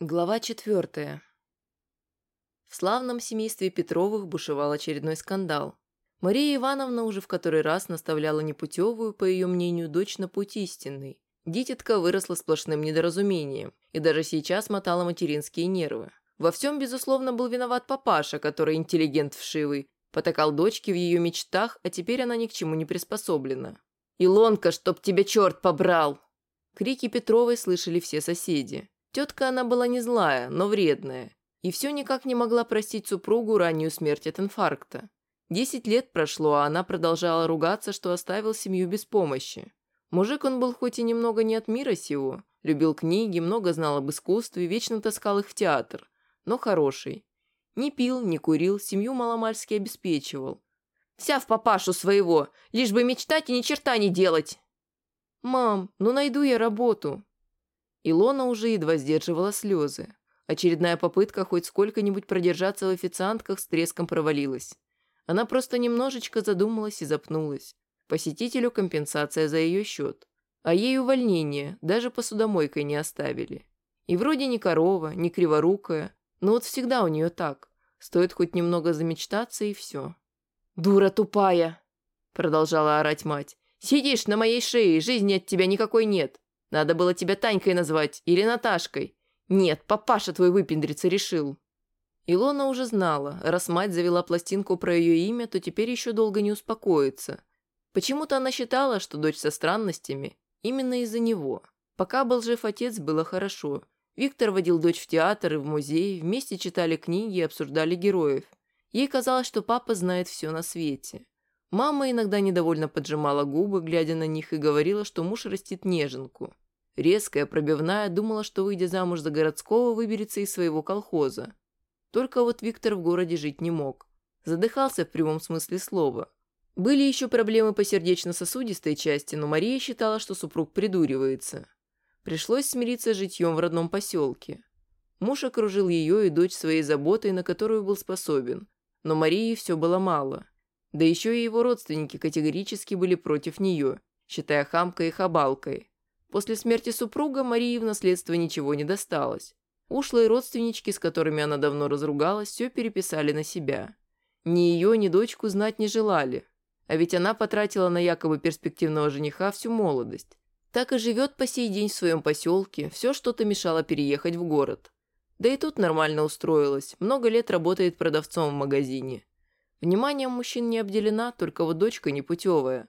Глава четвертая. В славном семействе Петровых бушевал очередной скандал. Мария Ивановна уже в который раз наставляла непутевую, по ее мнению, дочь на путь истинный. Дитятка выросла сплошным недоразумением и даже сейчас мотала материнские нервы. Во всем, безусловно, был виноват папаша, который интеллигент вшивый, потакал дочке в ее мечтах, а теперь она ни к чему не приспособлена. «Илонка, чтоб тебя черт побрал!» Крики Петровой слышали все соседи. Тетка она была не злая, но вредная. И все никак не могла простить супругу раннюю смерть от инфаркта. Десять лет прошло, а она продолжала ругаться, что оставил семью без помощи. Мужик он был хоть и немного не от мира сего, любил книги, много знал об искусстве, вечно таскал их в театр, но хороший. Не пил, не курил, семью маломальски обеспечивал. Вся в папашу своего, лишь бы мечтать и ни черта не делать. «Мам, ну найду я работу», Илона уже едва сдерживала слезы. Очередная попытка хоть сколько-нибудь продержаться в официантках с треском провалилась. Она просто немножечко задумалась и запнулась. Посетителю компенсация за ее счет. А ей увольнение, даже посудомойкой не оставили. И вроде ни корова, ни криворукая, но вот всегда у нее так. Стоит хоть немного замечтаться и все. «Дура тупая!» – продолжала орать мать. «Сидишь на моей шее, жизни от тебя никакой нет. Надо было тебя Танькой назвать или Наташкой. Нет, папаша твой выпендриться решил». Илона уже знала, раз мать завела пластинку про ее имя, то теперь еще долго не успокоится. Почему-то она считала, что дочь со странностями именно из-за него. Пока был жив отец, было хорошо. Виктор водил дочь в театр и в музей, вместе читали книги и обсуждали героев. Ей казалось, что папа знает все на свете. Мама иногда недовольно поджимала губы, глядя на них, и говорила, что муж растит неженку. Резкая, пробивная, думала, что, выйдя замуж за городского, выберется из своего колхоза. Только вот Виктор в городе жить не мог. Задыхался в прямом смысле слова. Были еще проблемы по сердечно-сосудистой части, но Мария считала, что супруг придуривается. Пришлось смириться с житьем в родном поселке. Муж окружил ее и дочь своей заботой, на которую был способен. Но Марии все было мало – да еще и его родственники категорически были против нее, считая хамкой и хабалкой. После смерти супруга Марии в наследство ничего не досталось. Ушлые родственнички, с которыми она давно разругалась, все переписали на себя. Ни ее, ни дочку знать не желали. А ведь она потратила на якобы перспективного жениха всю молодость. Так и живет по сей день в своем поселке, все что-то мешало переехать в город. Да и тут нормально устроилась, много лет работает продавцом в магазине. Вниманием мужчин не обделена, только вот дочка непутевая.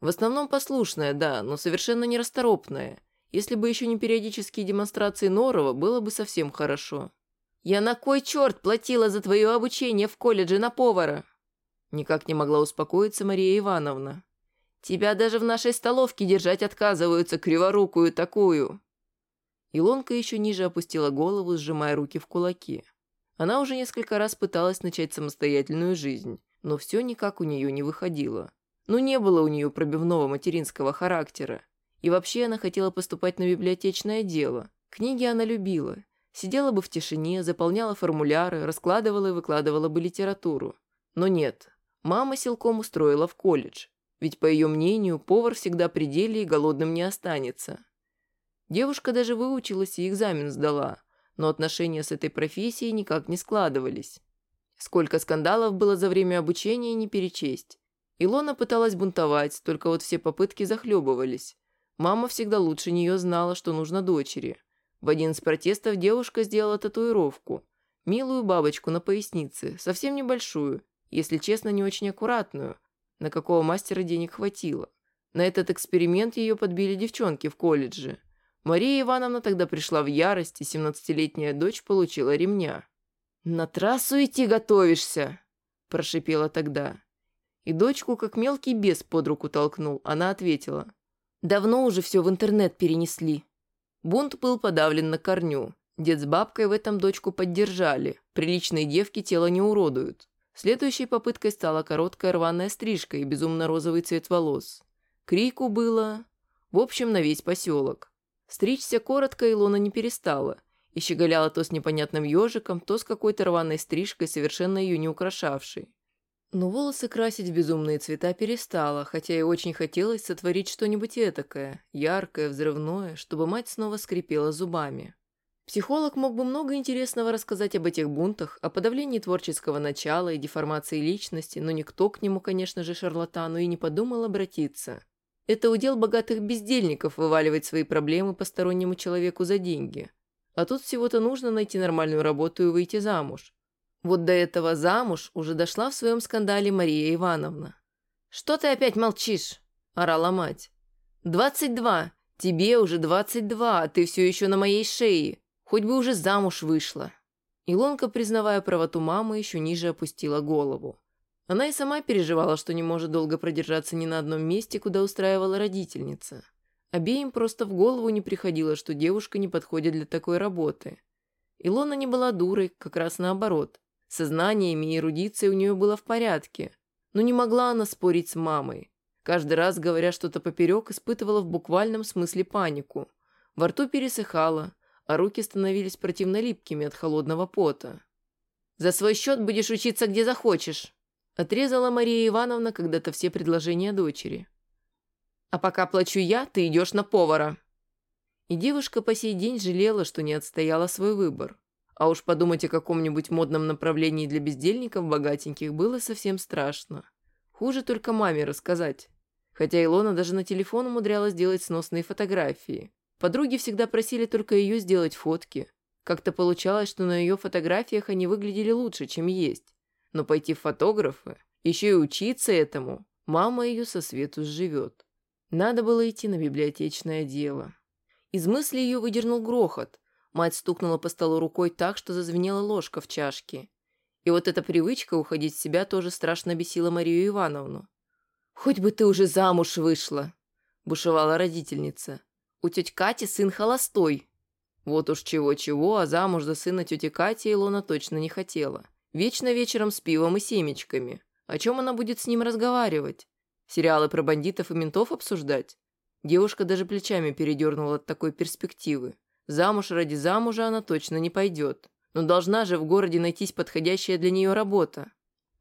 В основном послушная, да, но совершенно нерасторопная. Если бы еще не периодические демонстрации Норова, было бы совсем хорошо. «Я на кой черт платила за твое обучение в колледже на повара?» Никак не могла успокоиться Мария Ивановна. «Тебя даже в нашей столовке держать отказываются, криворукую такую!» Илонка еще ниже опустила голову, сжимая руки в кулаки. Она уже несколько раз пыталась начать самостоятельную жизнь, но все никак у нее не выходило. Ну, не было у нее пробивного материнского характера. И вообще она хотела поступать на библиотечное дело. Книги она любила. Сидела бы в тишине, заполняла формуляры, раскладывала и выкладывала бы литературу. Но нет, мама силком устроила в колледж. Ведь, по ее мнению, повар всегда при деле и голодным не останется. Девушка даже выучилась и экзамен сдала – но отношения с этой профессией никак не складывались. Сколько скандалов было за время обучения, не перечесть. Илона пыталась бунтовать, только вот все попытки захлебывались. Мама всегда лучше нее знала, что нужно дочери. В один из протестов девушка сделала татуировку. Милую бабочку на пояснице, совсем небольшую, если честно, не очень аккуратную, на какого мастера денег хватило. На этот эксперимент ее подбили девчонки в колледже. Мария Ивановна тогда пришла в ярость, и семнадцатилетняя дочь получила ремня. «На трассу идти готовишься!» – прошипела тогда. И дочку, как мелкий бес, под руку толкнул. Она ответила. «Давно уже все в интернет перенесли». Бунт был подавлен на корню. Дед с бабкой в этом дочку поддержали. Приличные девки тело не уродуют. Следующей попыткой стала короткая рваная стрижка и безумно розовый цвет волос. Крику было... В общем, на весь поселок. Стричься коротко Илона не перестала и щеголяла то с непонятным ежиком, то с какой-то рваной стрижкой, совершенно ее не украшавшей. Но волосы красить в безумные цвета перестала, хотя и очень хотелось сотворить что-нибудь этакое, яркое, взрывное, чтобы мать снова скрипела зубами. Психолог мог бы много интересного рассказать об этих бунтах, о подавлении творческого начала и деформации личности, но никто к нему, конечно же, шарлатану и не подумал обратиться. Это удел богатых бездельников вываливать свои проблемы постороннему человеку за деньги. А тут всего-то нужно найти нормальную работу и выйти замуж. Вот до этого замуж уже дошла в своем скандале Мария Ивановна. «Что ты опять молчишь?» – орала мать. «Двадцать два! Тебе уже двадцать два, а ты все еще на моей шее!» Хоть бы уже замуж вышла. Илонка, признавая правоту мамы, еще ниже опустила голову. Она и сама переживала, что не может долго продержаться ни на одном месте, куда устраивала родительница. Обеим просто в голову не приходило, что девушка не подходит для такой работы. Илона не была дурой, как раз наоборот. Сознанием и эрудицией у нее было в порядке. Но не могла она спорить с мамой. Каждый раз, говоря что-то поперек, испытывала в буквальном смысле панику. Во рту пересыхала, а руки становились противно липкими от холодного пота. «За свой счет будешь учиться где захочешь», отрезала Мария Ивановна когда-то все предложения дочери. «А пока плачу я, ты идешь на повара». И девушка по сей день жалела, что не отстояла свой выбор. А уж подумать о каком-нибудь модном направлении для бездельников богатеньких было совсем страшно. Хуже только маме рассказать. Хотя Илона даже на телефон умудрялась делать сносные фотографии. Подруги всегда просили только ее сделать фотки. Как-то получалось, что на ее фотографиях они выглядели лучше, чем есть. Но пойти в фотографы, еще и учиться этому, мама ее со свету сживет. Надо было идти на библиотечное дело. Из мысли ее выдернул грохот. Мать стукнула по столу рукой так, что зазвенела ложка в чашке. И вот эта привычка уходить в себя тоже страшно бесила Марию Ивановну. «Хоть бы ты уже замуж вышла!» – бушевала родительница. У тети Кати сын холостой. Вот уж чего-чего, а замуж за сына тети Кати Илона точно не хотела. Вечно вечером с пивом и семечками. О чем она будет с ним разговаривать? Сериалы про бандитов и ментов обсуждать? Девушка даже плечами передернула от такой перспективы. Замуж ради замужа она точно не пойдет. Но должна же в городе найтись подходящая для нее работа.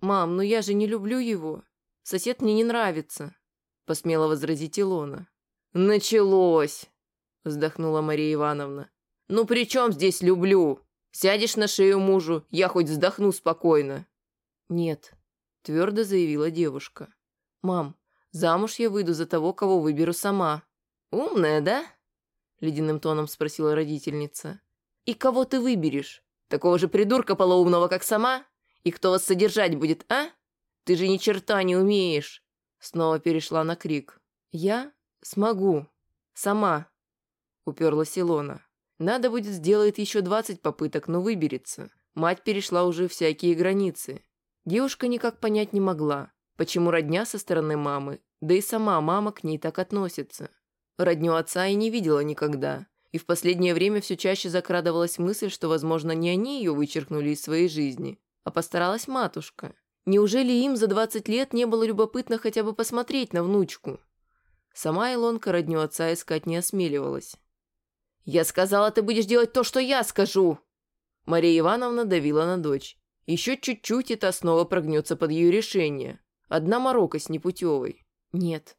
«Мам, ну я же не люблю его. Сосед мне не нравится», – посмела возразить Илона. «Началось!» – вздохнула Мария Ивановна. «Ну при чем здесь люблю? Сядешь на шею мужу, я хоть вздохну спокойно». «Нет», – твердо заявила девушка. «Мам, замуж я выйду за того, кого выберу сама». «Умная, да?» – ледяным тоном спросила родительница. «И кого ты выберешь? Такого же придурка полоумного, как сама? И кто вас содержать будет, а? Ты же ни черта не умеешь!» Снова перешла на крик. «Я «Смогу. Сама», — уперлась Илона. «Надо будет сделать еще двадцать попыток, но выберется. Мать перешла уже всякие границы. Девушка никак понять не могла, почему родня со стороны мамы, да и сама мама к ней так относится. Родню отца и не видела никогда, и в последнее время все чаще закрадывалась мысль, что, возможно, не они ее вычеркнули из своей жизни, а постаралась матушка. Неужели им за 20 лет не было любопытно хотя бы посмотреть на внучку? Сама Илонка родню отца искать не осмеливалась. «Я сказала, ты будешь делать то, что я скажу!» Мария Ивановна давила на дочь. Еще чуть-чуть, и та снова прогнется под ее решение. Одна морока с непутевой. «Нет».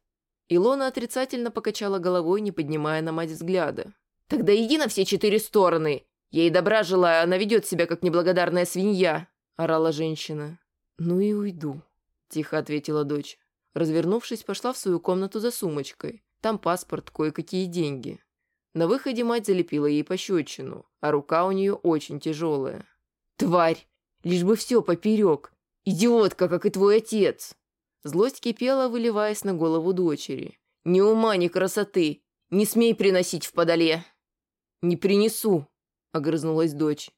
Илона отрицательно покачала головой, не поднимая на мать взгляда. «Тогда иди на все четыре стороны! Ей добра желаю, она ведет себя, как неблагодарная свинья!» – орала женщина. «Ну и уйду», – тихо ответила дочь. Развернувшись, пошла в свою комнату за сумочкой. Там паспорт, кое-какие деньги. На выходе мать залепила ей пощечину, а рука у нее очень тяжелая. «Тварь! Лишь бы все поперек! Идиотка, как и твой отец!» Злость кипела, выливаясь на голову дочери. «Ни ума, ни красоты! Не смей приносить в подоле!» «Не принесу!» – огрызнулась дочь.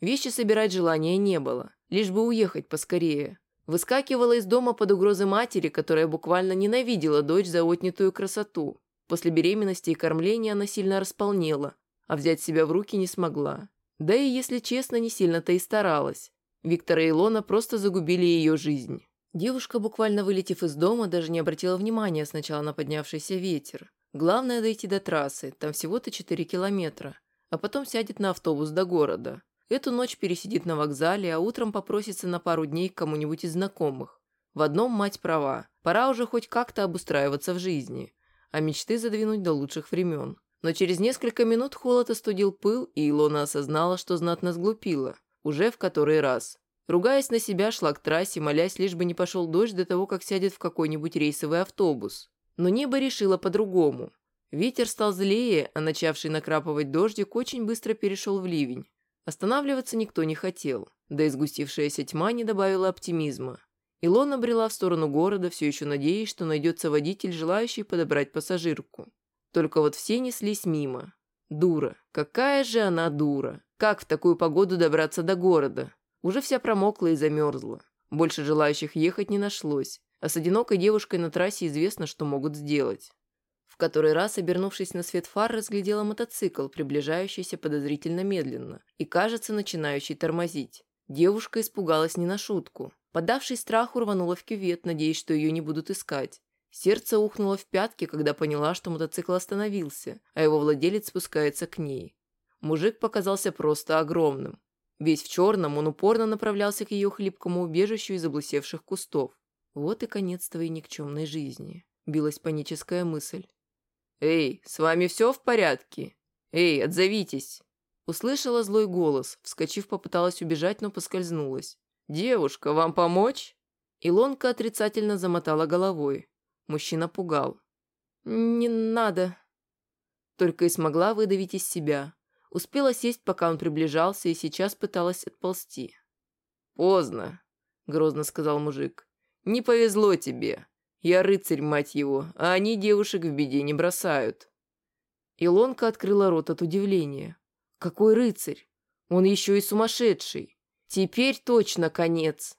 Вещи собирать желания не было, лишь бы уехать поскорее. Выскакивала из дома под угрозой матери, которая буквально ненавидела дочь за отнятую красоту. После беременности и кормления она сильно располнела, а взять себя в руки не смогла. Да и, если честно, не сильно-то и старалась. Виктора и Илона просто загубили ее жизнь. Девушка, буквально вылетев из дома, даже не обратила внимания сначала на поднявшийся ветер. Главное дойти до трассы, там всего-то 4 километра, а потом сядет на автобус до города. Эту ночь пересидит на вокзале, а утром попросится на пару дней к кому-нибудь из знакомых. В одном мать права. Пора уже хоть как-то обустраиваться в жизни, а мечты задвинуть до лучших времен. Но через несколько минут холод остудил пыл, и Илона осознала, что знатно сглупила. Уже в который раз. Ругаясь на себя, шла к трассе, молясь, лишь бы не пошел дождь до того, как сядет в какой-нибудь рейсовый автобус. Но небо решило по-другому. Ветер стал злее, а начавший накрапывать дождик очень быстро перешел в ливень. Останавливаться никто не хотел, да и сгустившаяся тьма не добавила оптимизма. Илона брела в сторону города, все еще надеясь, что найдется водитель, желающий подобрать пассажирку. Только вот все неслись мимо. Дура. Какая же она дура. Как в такую погоду добраться до города? Уже вся промокла и замерзла. Больше желающих ехать не нашлось. А с одинокой девушкой на трассе известно, что могут сделать. В который раз, обернувшись на свет фар, разглядела мотоцикл, приближающийся подозрительно медленно и, кажется, начинающий тормозить. Девушка испугалась не на шутку. Подавшись страху, рванула в кювет, надеясь, что ее не будут искать. Сердце ухнуло в пятки, когда поняла, что мотоцикл остановился, а его владелец спускается к ней. Мужик показался просто огромным. Весь в черном, он упорно направлялся к ее хлипкому убежищу из облысевших кустов. Вот и конец твоей никчемной жизни, билась паническая мысль. «Эй, с вами все в порядке? Эй, отзовитесь!» Услышала злой голос, вскочив, попыталась убежать, но поскользнулась. «Девушка, вам помочь?» Илонка отрицательно замотала головой. Мужчина пугал. «Не надо». Только и смогла выдавить из себя. Успела сесть, пока он приближался, и сейчас пыталась отползти. «Поздно», — грозно сказал мужик. «Не повезло тебе. Я рыцарь, мать его, а они девушек в беде не бросают». Илонка открыла рот от удивления. «Какой рыцарь? Он еще и сумасшедший. Теперь точно конец».